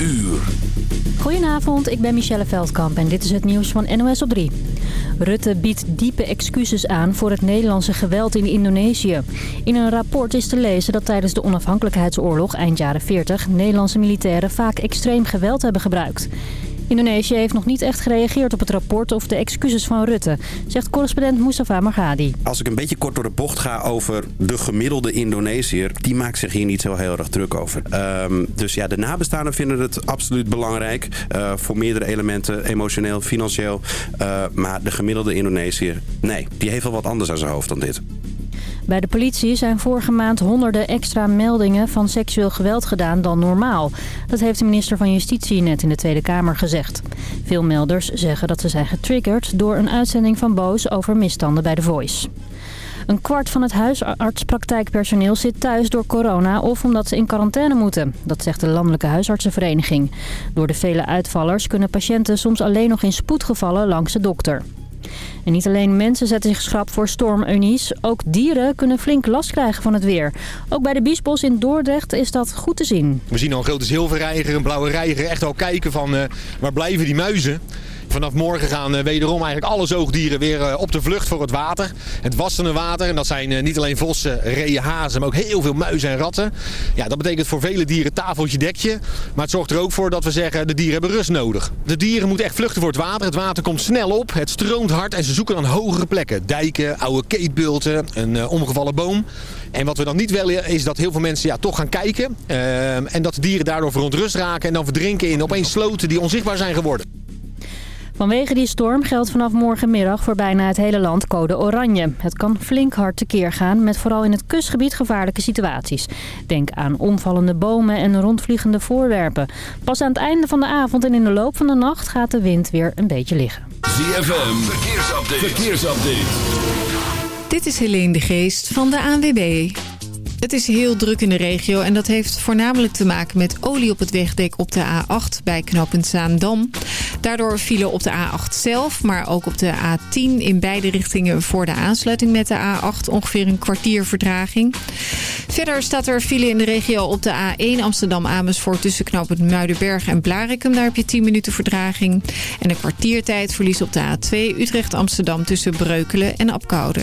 uur. Goedenavond, ik ben Michelle Veldkamp en dit is het nieuws van NOS op 3. Rutte biedt diepe excuses aan voor het Nederlandse geweld in Indonesië. In een rapport is te lezen dat tijdens de onafhankelijkheidsoorlog eind jaren 40... Nederlandse militairen vaak extreem geweld hebben gebruikt. Indonesië heeft nog niet echt gereageerd op het rapport of de excuses van Rutte, zegt correspondent Mustafa Margadi. Als ik een beetje kort door de bocht ga over de gemiddelde Indonesiër, die maakt zich hier niet zo heel erg druk over. Um, dus ja, de nabestaanden vinden het absoluut belangrijk uh, voor meerdere elementen, emotioneel, financieel. Uh, maar de gemiddelde Indonesiër, nee, die heeft wel wat anders aan zijn hoofd dan dit. Bij de politie zijn vorige maand honderden extra meldingen van seksueel geweld gedaan dan normaal. Dat heeft de minister van Justitie net in de Tweede Kamer gezegd. Veel melders zeggen dat ze zijn getriggerd door een uitzending van Boos over misstanden bij The Voice. Een kwart van het huisartspraktijkpersoneel zit thuis door corona of omdat ze in quarantaine moeten. Dat zegt de Landelijke Huisartsenvereniging. Door de vele uitvallers kunnen patiënten soms alleen nog in spoedgevallen langs de dokter. En niet alleen mensen zetten zich schrap voor storm. Ook dieren kunnen flink last krijgen van het weer. Ook bij de Biesbos in Dordrecht is dat goed te zien. We zien al grote zilverreiger, een blauwe reiger. Echt al kijken van uh, waar blijven die muizen. Vanaf morgen gaan uh, wederom eigenlijk alle zoogdieren weer uh, op de vlucht voor het water. Het wassende water. En dat zijn uh, niet alleen vossen, reeën, hazen, maar ook heel veel muizen en ratten. Ja, dat betekent voor vele dieren tafeltje, dekje. Maar het zorgt er ook voor dat we zeggen, de dieren hebben rust nodig. De dieren moeten echt vluchten voor het water. Het water komt snel op, het stroomt hard en ze zoeken dan hogere plekken. Dijken, oude keetbulten, een omgevallen boom. En wat we dan niet willen is dat heel veel mensen ja, toch gaan kijken. en dat de dieren daardoor verontrust raken en dan verdrinken in opeens sloten die onzichtbaar zijn geworden. Vanwege die storm geldt vanaf morgenmiddag voor bijna het hele land code oranje. Het kan flink hard tekeer gaan met vooral in het kustgebied gevaarlijke situaties. Denk aan omvallende bomen en rondvliegende voorwerpen. Pas aan het einde van de avond en in de loop van de nacht gaat de wind weer een beetje liggen. ZFM, verkeersupdate. verkeersupdate. Dit is Helene de Geest van de ANWB. Het is heel druk in de regio en dat heeft voornamelijk te maken met olie op het wegdek op de A8 bij knooppunt Zaandam. Daardoor vielen op de A8 zelf, maar ook op de A10 in beide richtingen voor de aansluiting met de A8 ongeveer een kwartier verdraging. Verder staat er file in de regio op de A1 Amsterdam-Amersfoort tussen knooppunt Muidenberg en Blarikum. Daar heb je 10 minuten verdraging. En een kwartiertijd verlies op de A2 Utrecht-Amsterdam tussen Breukelen en Apkoude.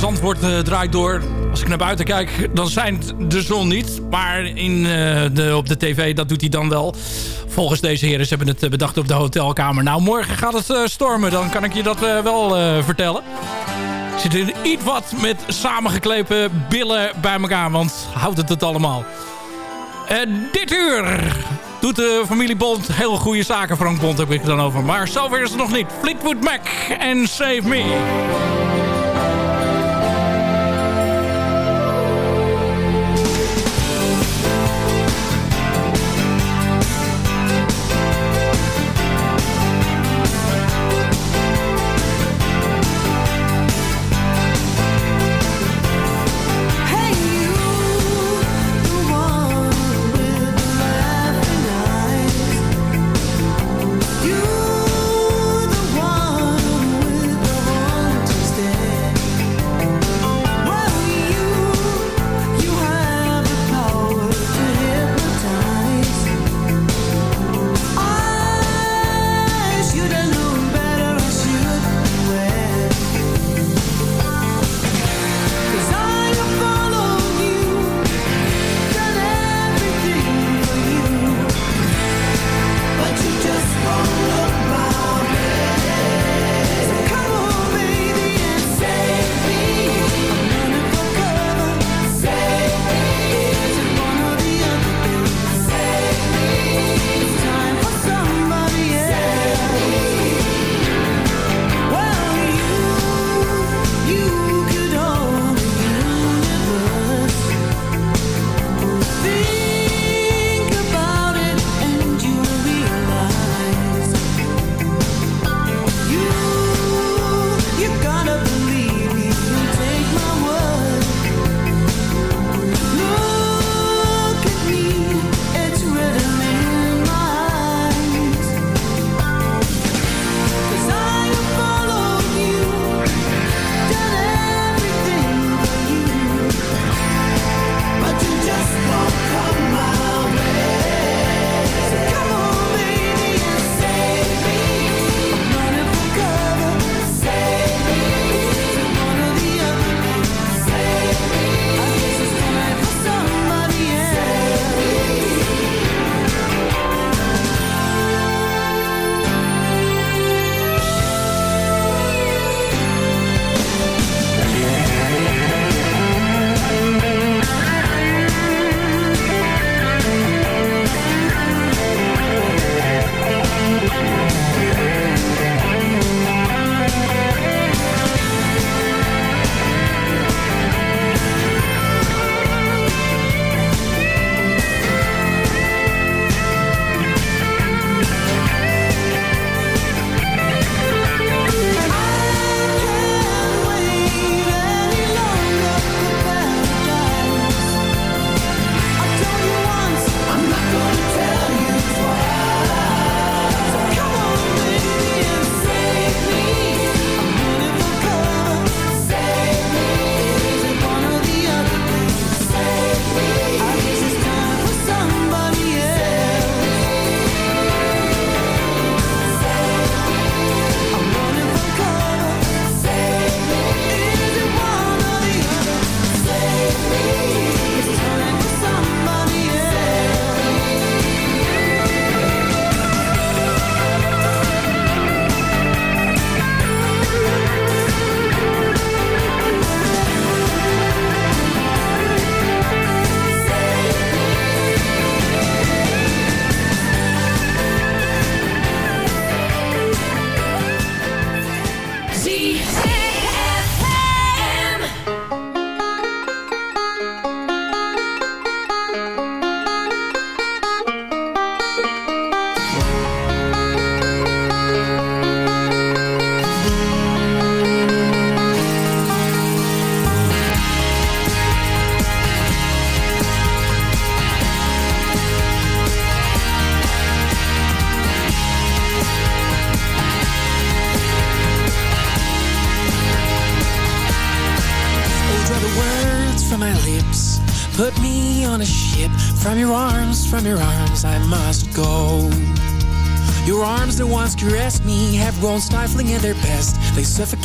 Zandvoort uh, draait door. Als ik naar buiten kijk, dan zijn de zon niet. Maar in, uh, de, op de tv, dat doet hij dan wel. Volgens deze heren, ze hebben het eh, bedacht op de hotelkamer. Nou, morgen gaat het stormen. Dan kan ik je dat wel vertellen. Ik zit in iets wat met samengeklepen billen bij elkaar. Want houdt het het allemaal. dit uur doet de familie Bond heel goede zaken. Frank Bond heb ik het dan over. Maar zover is het nog niet. Fleetwood Mac en Save Me.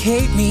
Kate me.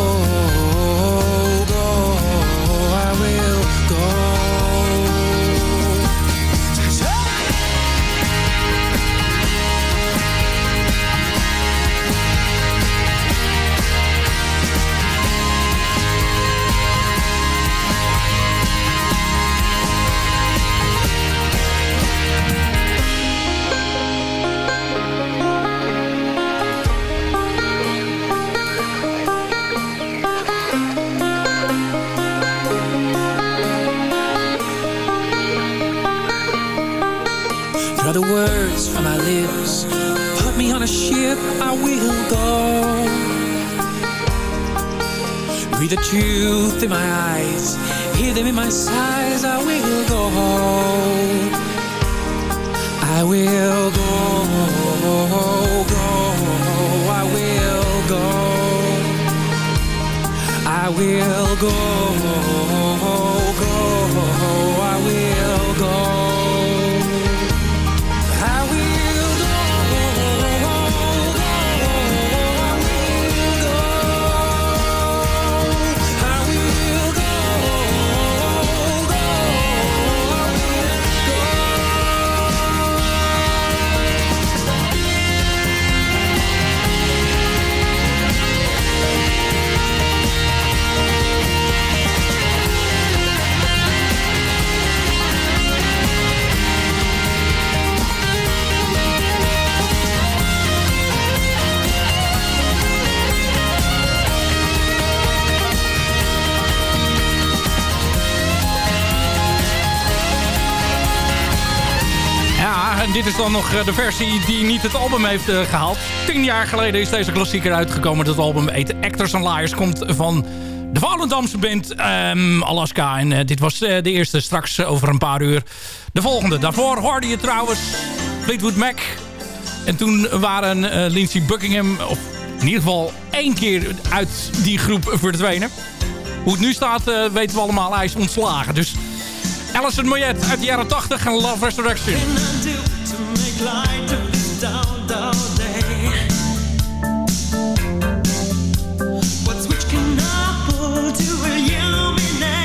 The words from my lips. Put me on a ship, I will go. Read the truth in my eyes, hear them in my sighs, I will go. I will go, go, I will go. I will go, go, dit is dan nog eh, de versie die niet het album heeft uh, gehaald. Tien jaar geleden is deze klassieker uitgekomen. Het album heet Actors and Liars. Komt van de Volendamse band um, Alaska. En uh, dit was de eerste, straks over een paar uur de volgende. Daarvoor hoorde je trouwens Fleetwood Mac. En toen waren Lindsey Buckingham, of in ieder geval één keer uit die groep verdwenen. Hoe het nu staat weten we allemaal, hij is ontslagen. Dus Alison Moyet uit de jaren 80 en Love Resurrection. What's which can I pull to illuminate?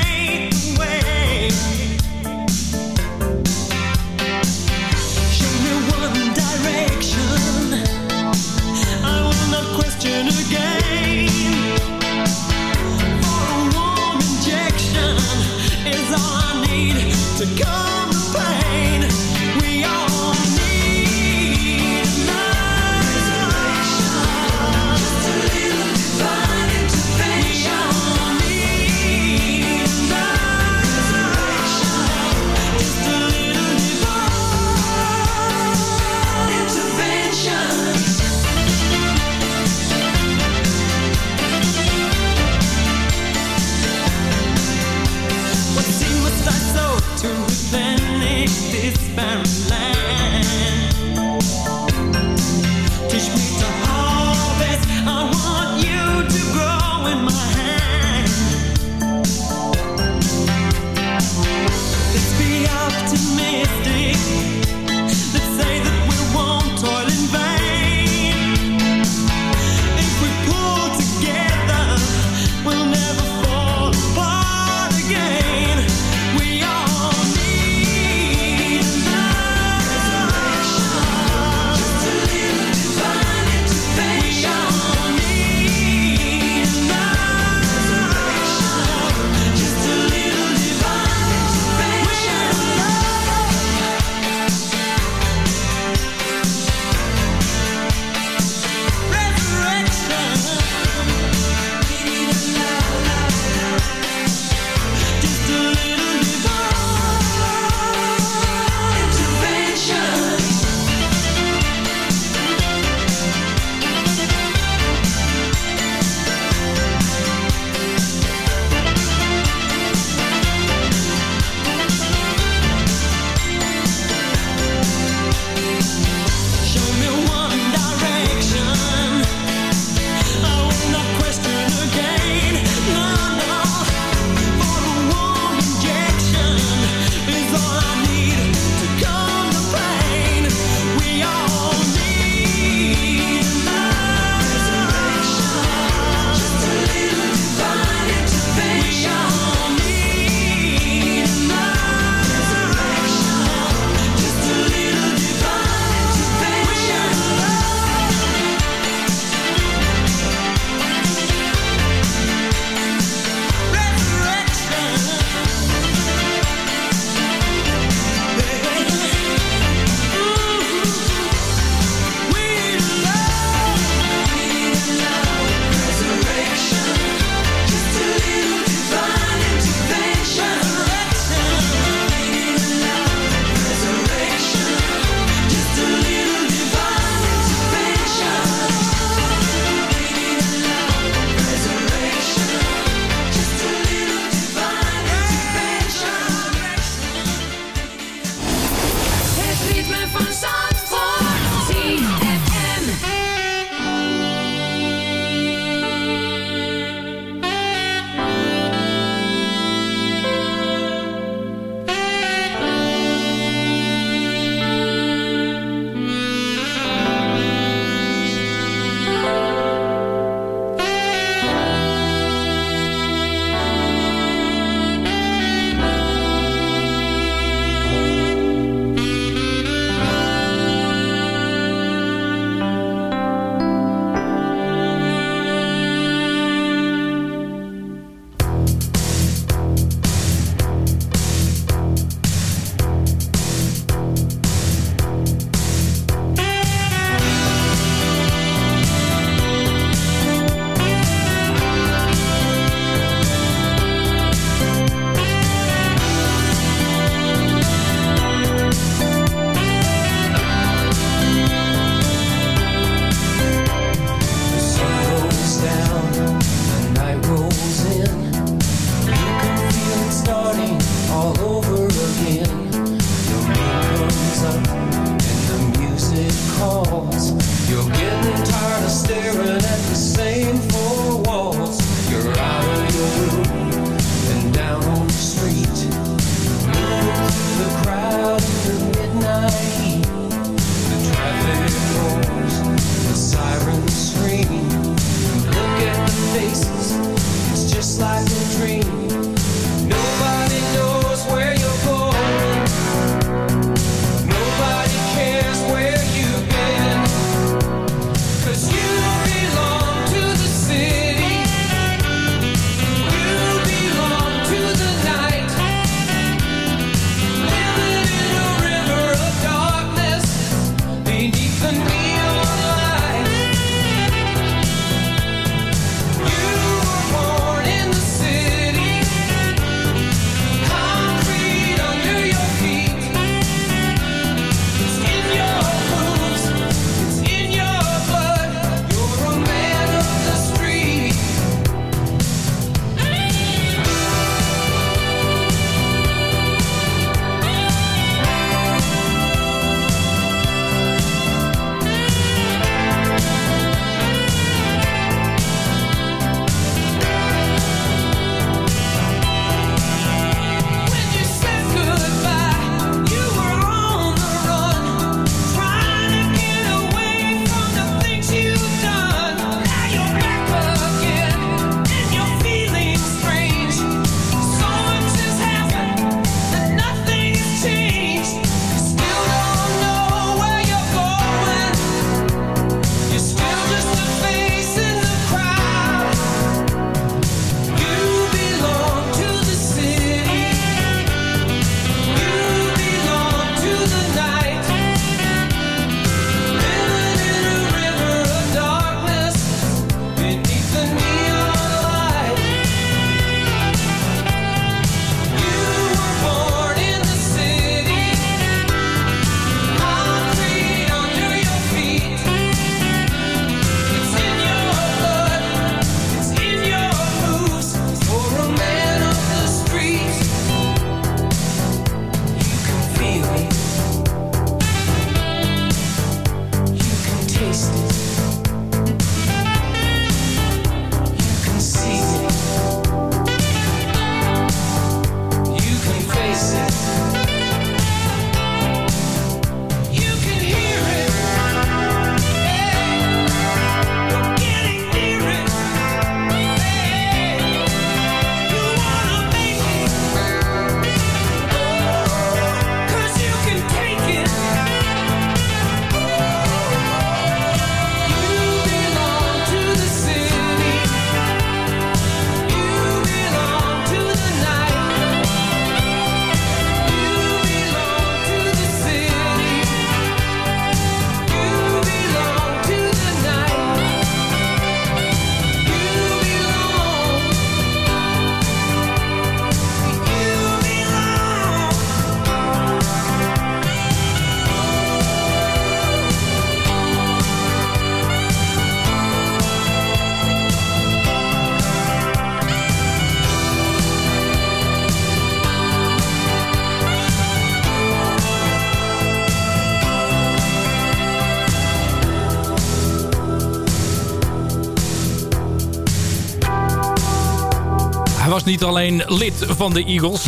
Niet alleen lid van de Eagles.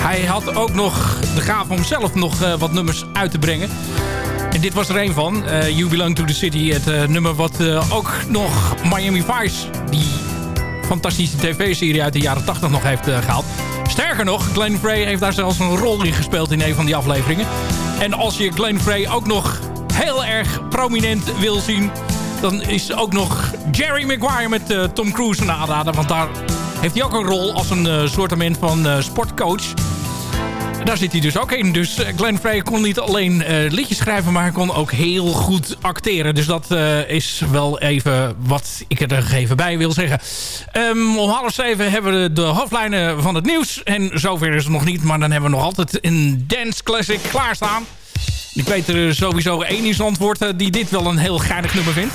Hij had ook nog de gave om zelf nog uh, wat nummers uit te brengen. En dit was er een van. Uh, you Belong to the City. Het uh, nummer wat ook nog Miami Vice... die fantastische tv-serie uit de jaren 80 nog heeft gehaald. Sterker nog, Glenn Frey heeft daar zelfs een rol in gespeeld in een van die afleveringen. En als je Glenn Frey ook nog heel erg prominent wil zien... dan is ook nog Jerry Maguire met Tom Cruise een aanrader. Want daar heeft hij ook een rol als een uh, soortement van uh, sportcoach. Daar zit hij dus ook in. Dus eh, Glenn Frey kon niet alleen uh, liedjes schrijven, maar hij kon ook heel goed acteren. Dus dat uh, is wel even wat ik er even bij wil zeggen. Um, om half zeven hebben we de hoofdlijnen van het nieuws. En zover is het nog niet, maar dan hebben we nog altijd een dance classic klaarstaan. Ik weet er sowieso één in antwoord die dit wel een heel geinig nummer vindt.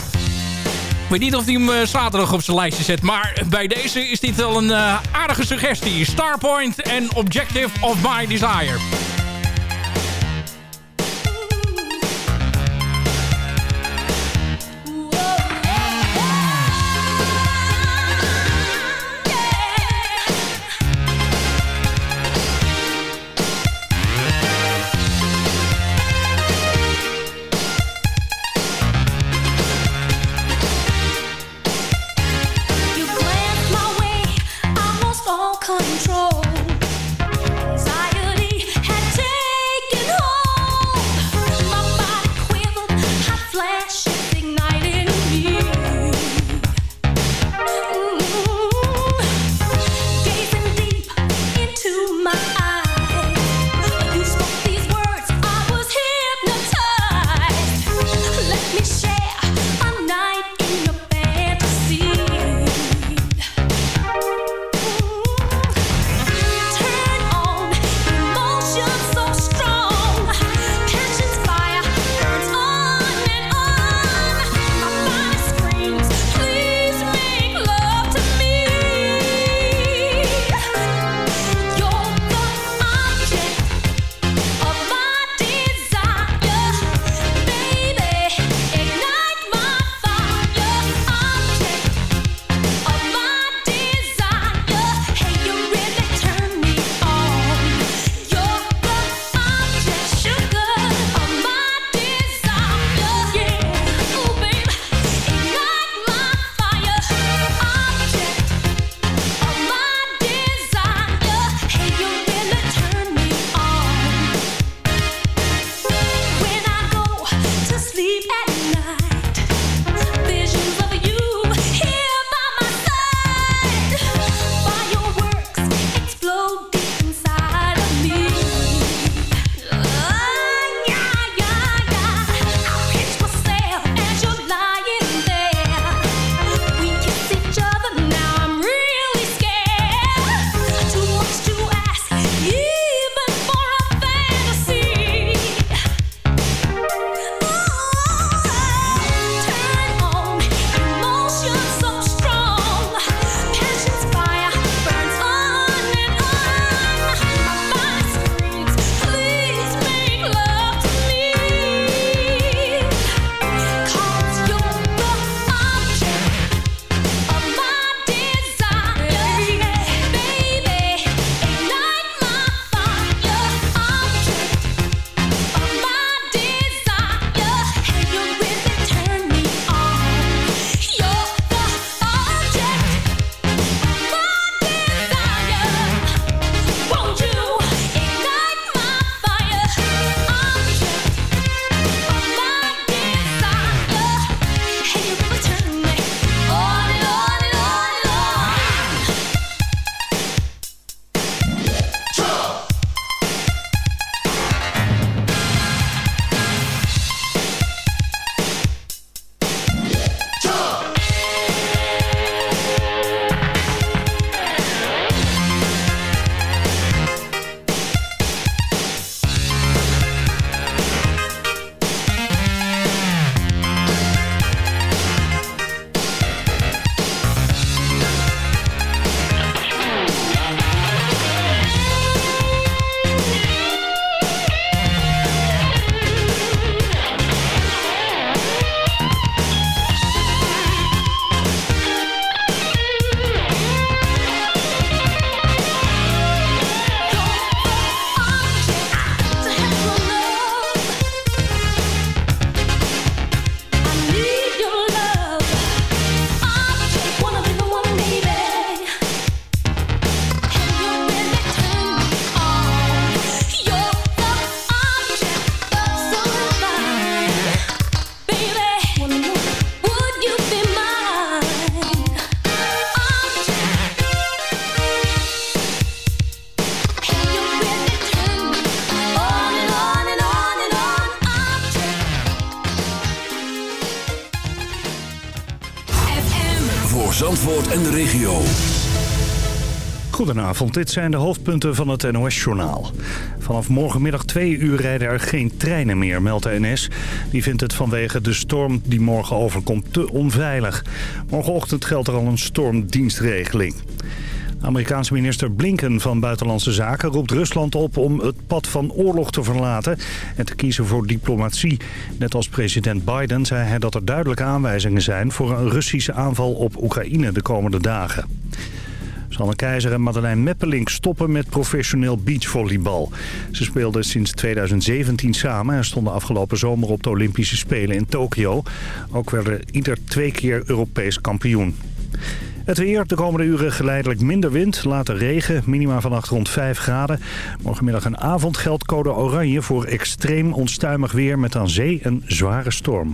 Weet niet of hij hem uh, zaterdag op zijn lijstje zet. Maar bij deze is dit wel een uh, aardige suggestie. Starpoint en Objective of My Desire. Goedenavond, dit zijn de hoofdpunten van het NOS-journaal. Vanaf morgenmiddag twee uur rijden er geen treinen meer, meldt de NS. Die vindt het vanwege de storm die morgen overkomt te onveilig. Morgenochtend geldt er al een stormdienstregeling. Amerikaanse minister Blinken van Buitenlandse Zaken roept Rusland op om het pad van oorlog te verlaten en te kiezen voor diplomatie. Net als president Biden zei hij dat er duidelijke aanwijzingen zijn voor een Russische aanval op Oekraïne de komende dagen. Sanne Keizer en Madeleine Meppelink stoppen met professioneel beachvolleybal. Ze speelden sinds 2017 samen en stonden afgelopen zomer op de Olympische Spelen in Tokio. Ook werden ieder twee keer Europees kampioen. Het weer, de komende uren geleidelijk minder wind, later regen, minima vannacht rond 5 graden. Morgenmiddag en avond geldt code oranje voor extreem onstuimig weer met aan zee een zware storm.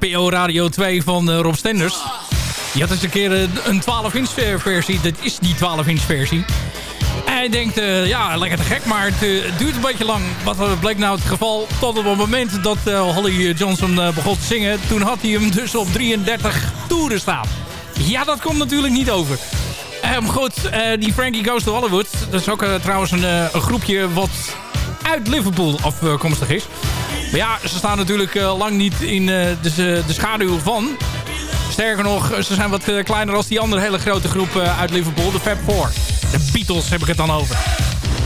NPO Radio 2 van eh, Rob Stenders. Die had eens een keer eh, een 12-inch versie. Dat is die 12-inch versie. Hij denkt, eh, ja, lekker te gek, maar het, duurt een beetje lang. Wat bleek nou het geval? Tot op het moment dat Holly Johnson begon te zingen... toen had hij hem dus op 33 toeren staan. Ja, dat komt natuurlijk niet over. Ehm, goed, die Frankie Goes to Hollywood. Dat is ook trouwens een, een groepje wat uit Liverpool afkomstig is. Maar ja, ze staan natuurlijk eh, lang niet in eh, de, de schaduw van. Sterker nog, ze zijn wat eh, kleiner als die andere hele grote groep uit Liverpool. De Fab Four. De Beatles heb ik het dan over.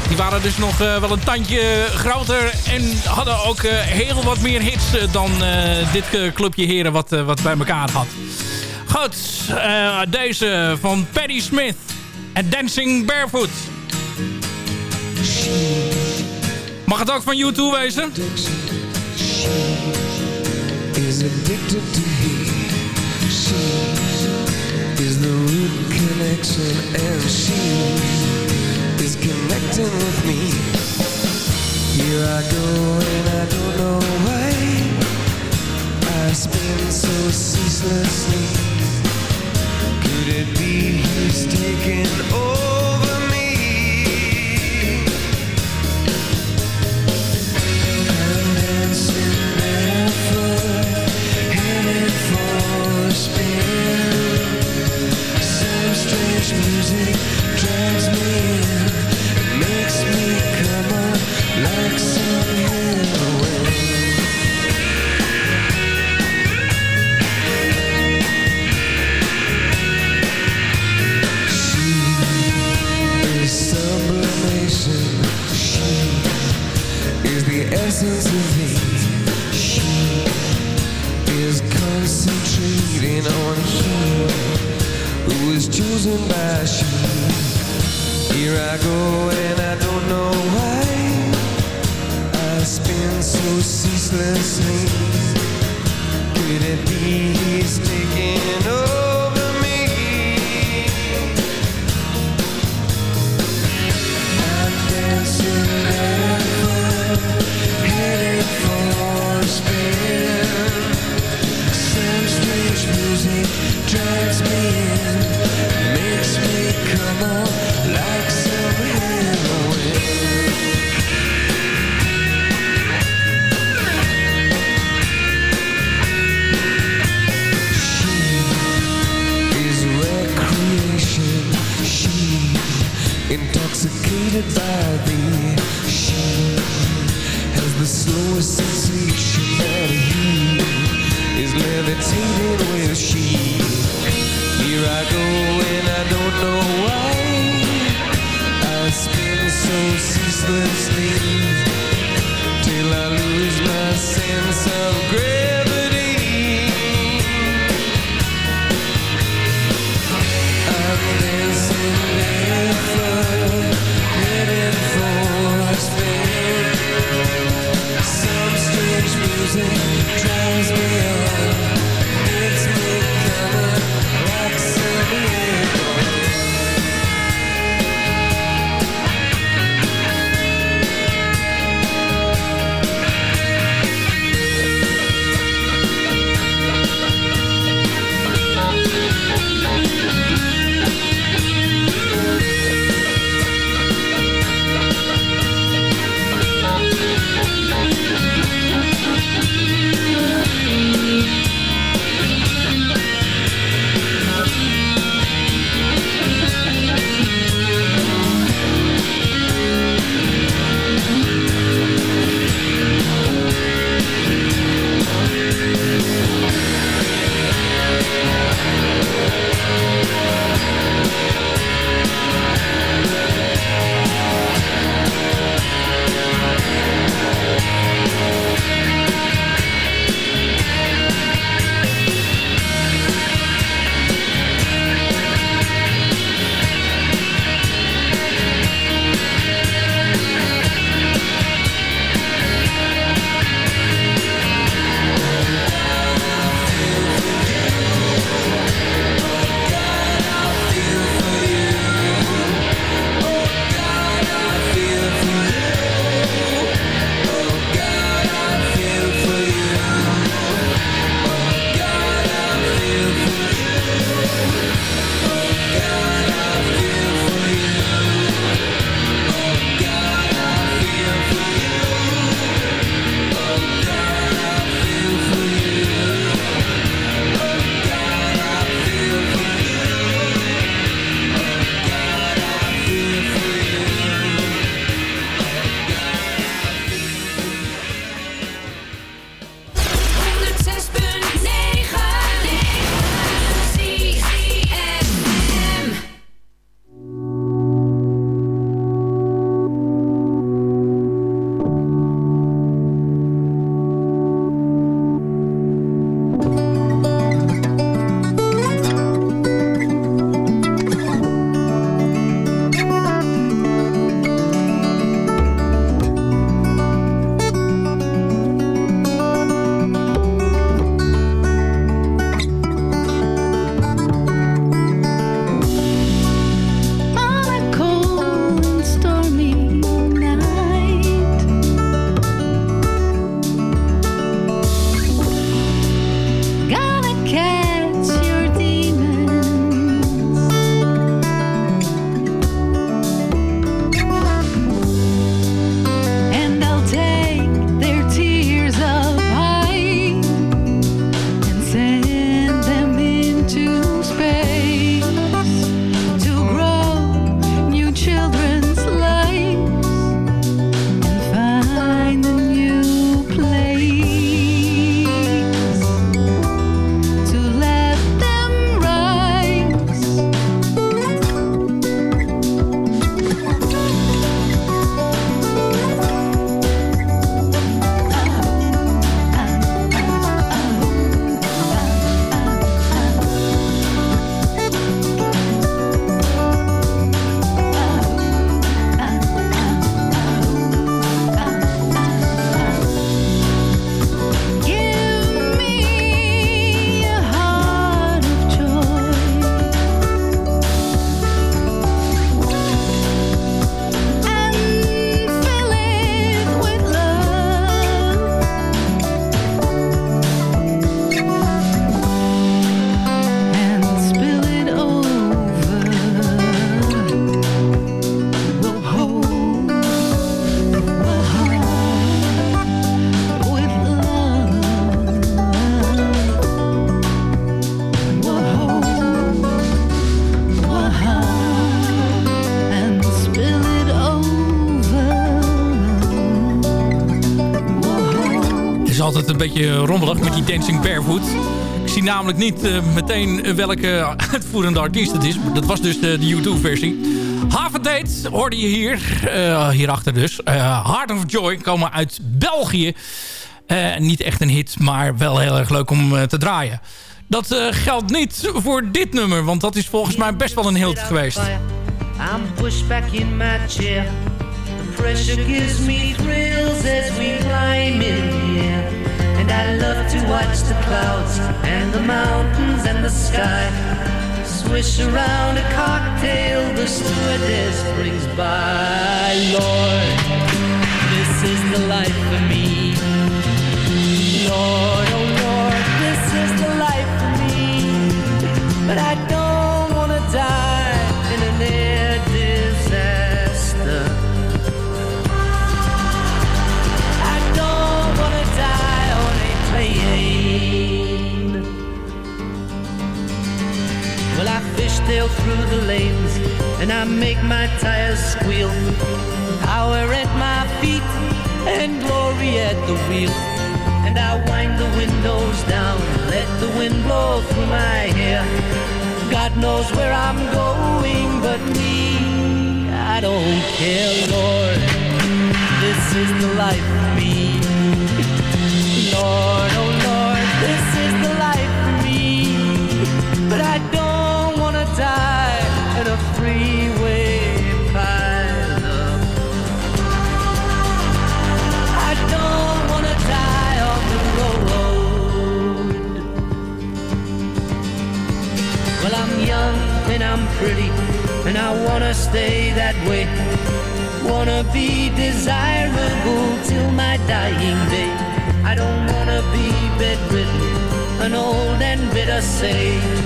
Die waren dus nog wel een tandje groter. En hadden ook heel wat meer hits dan dit clubje heren wat, wat bij elkaar had. Goed, deze van Patti Smith. En Dancing Barefoot. Mag het ook van U2 wezen? Is addicted to me. She is the root connection and she is connecting with me. Here I go and I don't know why I spin so ceaselessly. Could it be he's taking over go so ceaselessly beetje rommelig met die Dancing Barefoot. Ik zie namelijk niet eh, meteen welke uitvoerende artiest het is. Dat was dus de, de YouTube-versie. Haven Date hoorde je hier. eh, hierachter dus. Eh, Heart of Joy komen uit België. Eh, niet echt een hit, maar wel heel erg leuk om eh, te draaien. Dat eh, geldt niet voor dit nummer, want dat is volgens mij best wel een hit geweest. I'm pushed back in my chair. The pressure gives me thrills as we climb in the. And I love to watch the clouds and the mountains and the sky. Swish around a cocktail the stewardess brings by. Lord, this is the life for me. And I make my tires squeal. Power at my feet and glory at the wheel. And I wind the windows down, let the wind blow through my hair. God knows where I'm going, but me, I don't care, Lord. This is the life I want to stay that way. Wanna be desirable till my dying day. I don't wanna be bedridden, an old and bitter sage.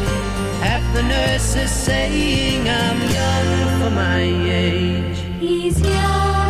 Half the nurses saying I'm young for my age. He's young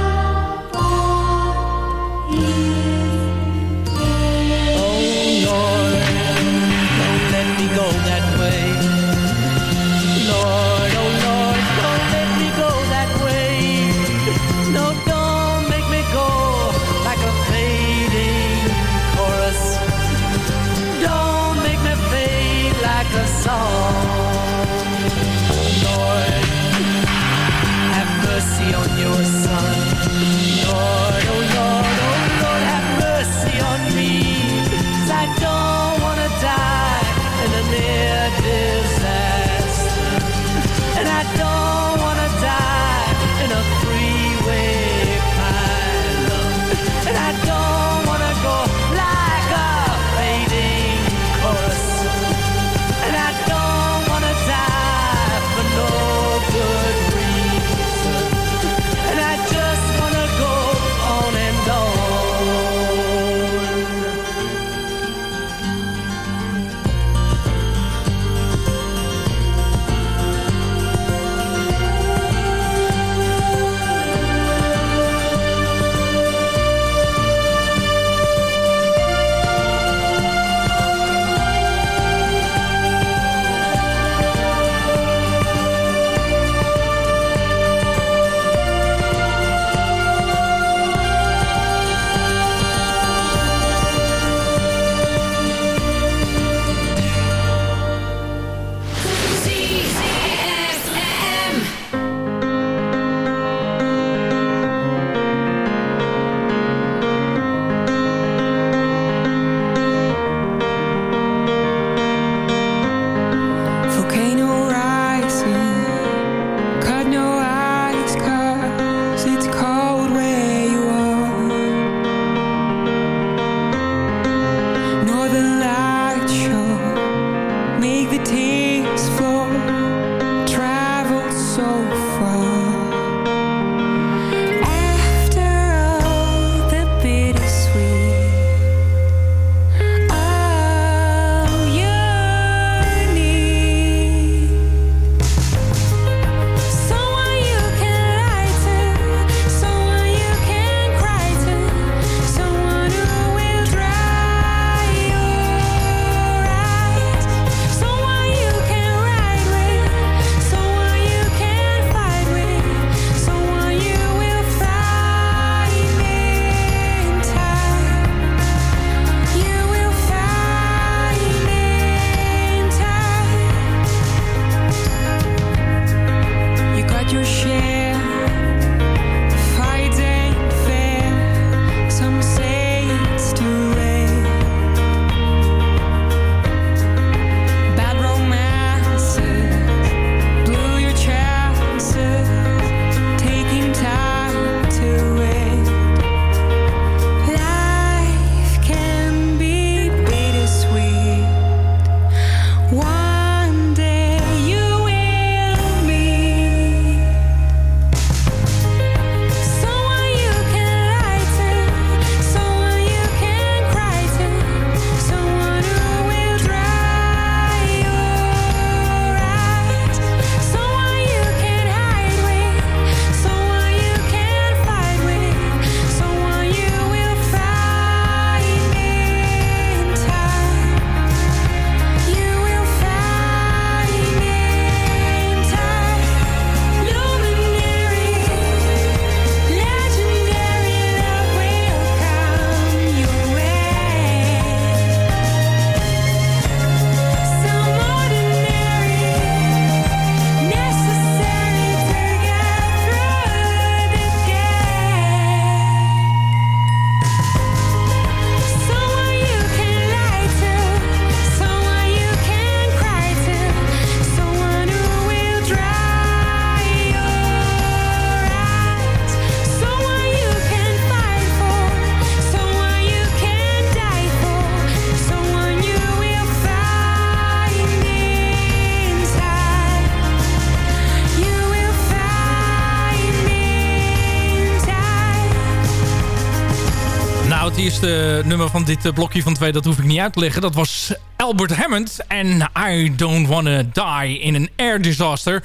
nummer van dit eh, blokje van twee, dat hoef ik niet uit te leggen. Dat was Albert Hammond en I Don't Wanna Die in an Air Disaster.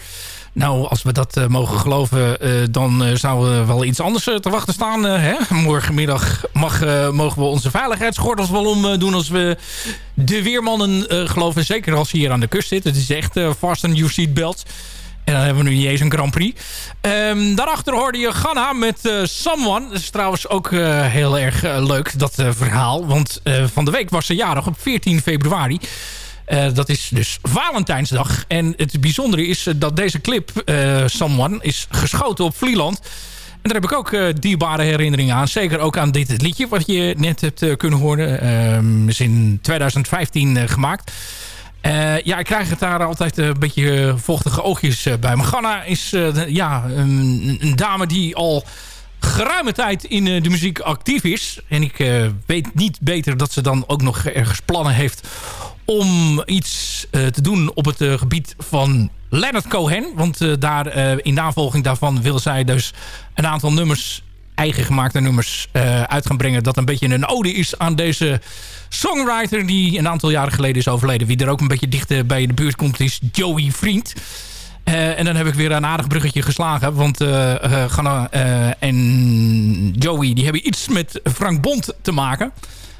Nou, als we dat eh, mogen geloven, eh, dan eh, zou wel iets anders eh, te wachten staan. eh, hè? Morgenmiddag mag, eh, mogen we onze veiligheidsgordels wel omdoen als we de weermannen eh, geloven. Zeker als ze hier aan de kust zitten. Het is echt uh, fasten your seatbelts. En dan hebben we nu eens een Grand Prix. Ehm, daarachter hoorde je Ghana met eh, Someone. Dat is trouwens ook eh, heel erg eh, leuk, dat verhaal. Want van de week was ze jarig op 14 februari. Dat is dus Valentijnsdag. En het bijzondere is dat deze clip, Someone, is geschoten op Vlieland. En daar heb ik ook eh, dierbare herinneringen aan. Zeker ook aan dit liedje wat je net hebt kunnen horen. Ehm, is in 2015 eh, gemaakt. Eh, ja, ik krijg het daar altijd een beetje eh, vochtige oogjes eh, bij. Ganna is eh, ja, een, dame die al geruime tijd in eh, de muziek actief is. En ik eh, weet niet beter dat ze dan ook nog ergens plannen heeft... om iets eh, te doen op het eh, gebied van Leonard Cohen. Want eh, daar, eh, in navolging daarvan wil zij dus een aantal nummers eigen gemaakte nummers eh, uit gaan brengen. Dat een beetje een ode is aan deze songwriter die een aantal jaren geleden is overleden. Wie er ook een beetje dicht bij de buurt komt is Joey Vriend. Eh, en dan heb ik weer een aardig bruggetje geslagen. Want eh, Ganna en Joey die hebben iets met Frank Bond te maken.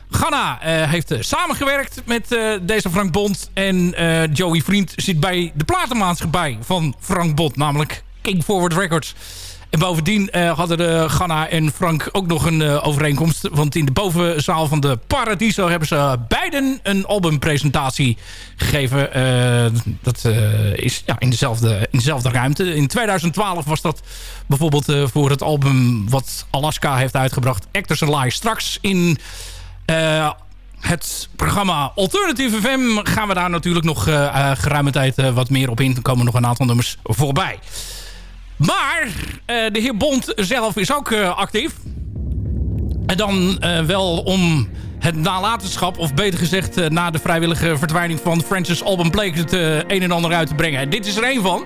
Ganna heeft samengewerkt met deze Frank Bond. En Joey Vriend zit bij de platenmaatschappij van Frank Bond. Namelijk King Forward Records. En bovendien eh, hadden de Ganna en Frank ook nog een eh, overeenkomst. Want in de bovenzaal van de Paradiso hebben ze beiden een albumpresentatie gegeven. Eh, dat eh, is ja, in, dezelfde, in dezelfde ruimte. In 2012 was dat bijvoorbeeld eh, voor het album wat Alaska heeft uitgebracht. Actors Alive. Straks in... eh, het programma Alternative FM gaan we daar natuurlijk nog eh, eh, geruime tijd eh, wat meer op in. Er komen nog een aantal nummers voorbij. Maar eh, de heer Bond zelf is ook eh, actief. En dan eh, wel om het nalatenschap, of beter gezegd... na de vrijwillige verdwijning van Francis Alban Blake... het een en ander uit te brengen. En dit is er één van.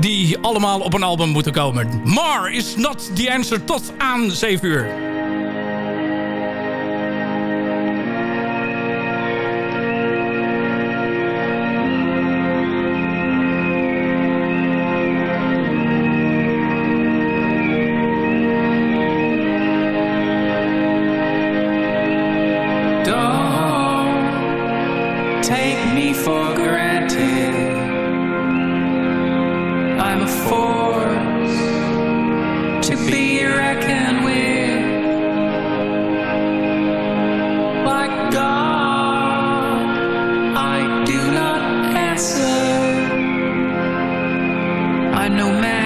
Die allemaal op een album moeten komen. Mar is not the answer tot aan 7 uur. No man.